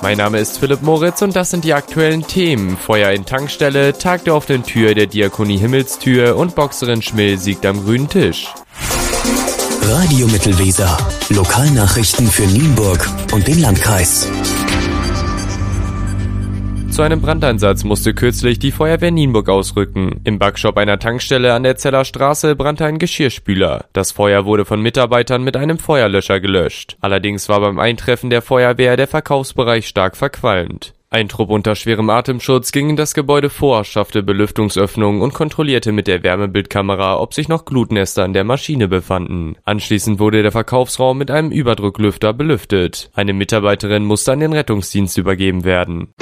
Mein Name ist Philipp Moritz und das sind die aktuellen Themen. Feuer in Tankstelle, Tag der offenen Tür der Diakonie Himmelstür und Boxerin Schmill siegt am grünen Tisch. Radio Mittelweser. Lokalnachrichten für Nienburg und den Landkreis. Zu einem Brandeinsatz musste kürzlich die Feuerwehr Nienburg ausrücken. Im Backshop einer Tankstelle an der Zeller Straße brannte ein Geschirrspüler. Das Feuer wurde von Mitarbeitern mit einem Feuerlöscher gelöscht. Allerdings war beim Eintreffen der Feuerwehr der Verkaufsbereich stark verqualmt. Ein Trupp unter schwerem Atemschutz ging in das Gebäude vor, schaffte Belüftungsöffnungen und kontrollierte mit der Wärmebildkamera, ob sich noch Glutnester an der Maschine befanden. Anschließend wurde der Verkaufsraum mit einem Überdrucklüfter belüftet. Eine Mitarbeiterin musste an den Rettungsdienst übergeben werden.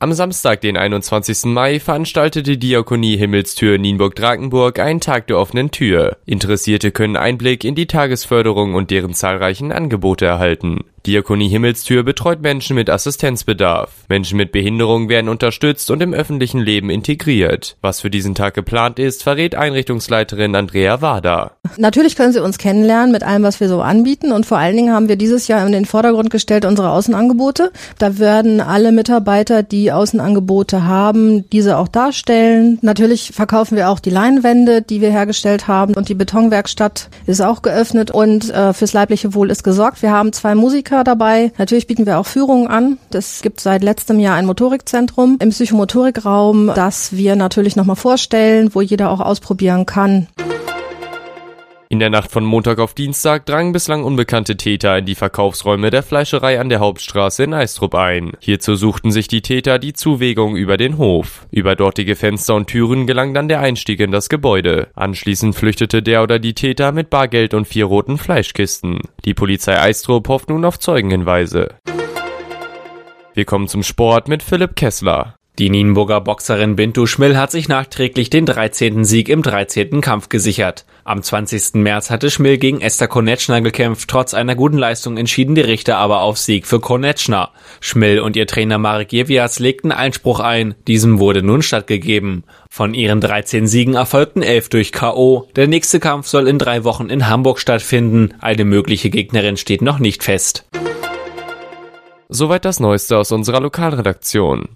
Am Samstag, den 21. Mai, veranstaltete Diakonie Himmelstür Nienburg-Drakenburg einen Tag der offenen Tür. Interessierte können Einblick in die Tagesförderung und deren zahlreichen Angebote erhalten. Diakonie Himmelstür betreut Menschen mit Assistenzbedarf. Menschen mit Behinderung werden unterstützt und im öffentlichen Leben integriert. Was für diesen Tag geplant ist, verrät Einrichtungsleiterin Andrea Wader. Natürlich können Sie uns kennenlernen mit allem, was wir so anbieten. Und vor allen Dingen haben wir dieses Jahr in den Vordergrund gestellt unsere Außenangebote. Da werden alle Mitarbeiter, die Außenangebote haben, diese auch darstellen. Natürlich verkaufen wir auch die Leinwände, die wir hergestellt haben. Und die Betonwerkstatt ist auch geöffnet. Und äh, fürs leibliche Wohl ist gesorgt. Wir haben zwei Musiker Motoriker dabei. Natürlich bieten wir auch Führungen an. Es gibt seit letztem Jahr ein Motorikzentrum im Psychomotorikraum, das wir natürlich nochmal vorstellen, wo jeder auch ausprobieren kann. In der Nacht von Montag auf Dienstag drangen bislang unbekannte Täter in die Verkaufsräume der Fleischerei an der Hauptstraße in Eistrup ein. Hierzu suchten sich die Täter die Zuwegung über den Hof. Über dortige Fenster und Türen gelang dann der Einstieg in das Gebäude. Anschließend flüchtete der oder die Täter mit Bargeld und vier roten Fleischkisten. Die Polizei Eistrup hofft nun auf Zeugenhinweise. Wir kommen zum Sport mit Philipp Kessler. Die Nienburger Boxerin Bintu Schmill hat sich nachträglich den 13. Sieg im 13. Kampf gesichert. Am 20. März hatte Schmill gegen Esther Konetschner gekämpft. Trotz einer guten Leistung entschieden die Richter aber auf Sieg für Konetschner. Schmill und ihr Trainer Marek Jevias legten Einspruch ein. Diesem wurde nun stattgegeben. Von ihren 13 Siegen erfolgten 11 durch K.O. Der nächste Kampf soll in drei Wochen in Hamburg stattfinden. Eine mögliche Gegnerin steht noch nicht fest. Soweit das Neueste aus unserer Lokalredaktion.